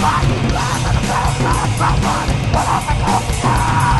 Body, blood, and the blood, blood, blood, blood, blood, blood, blood, blood,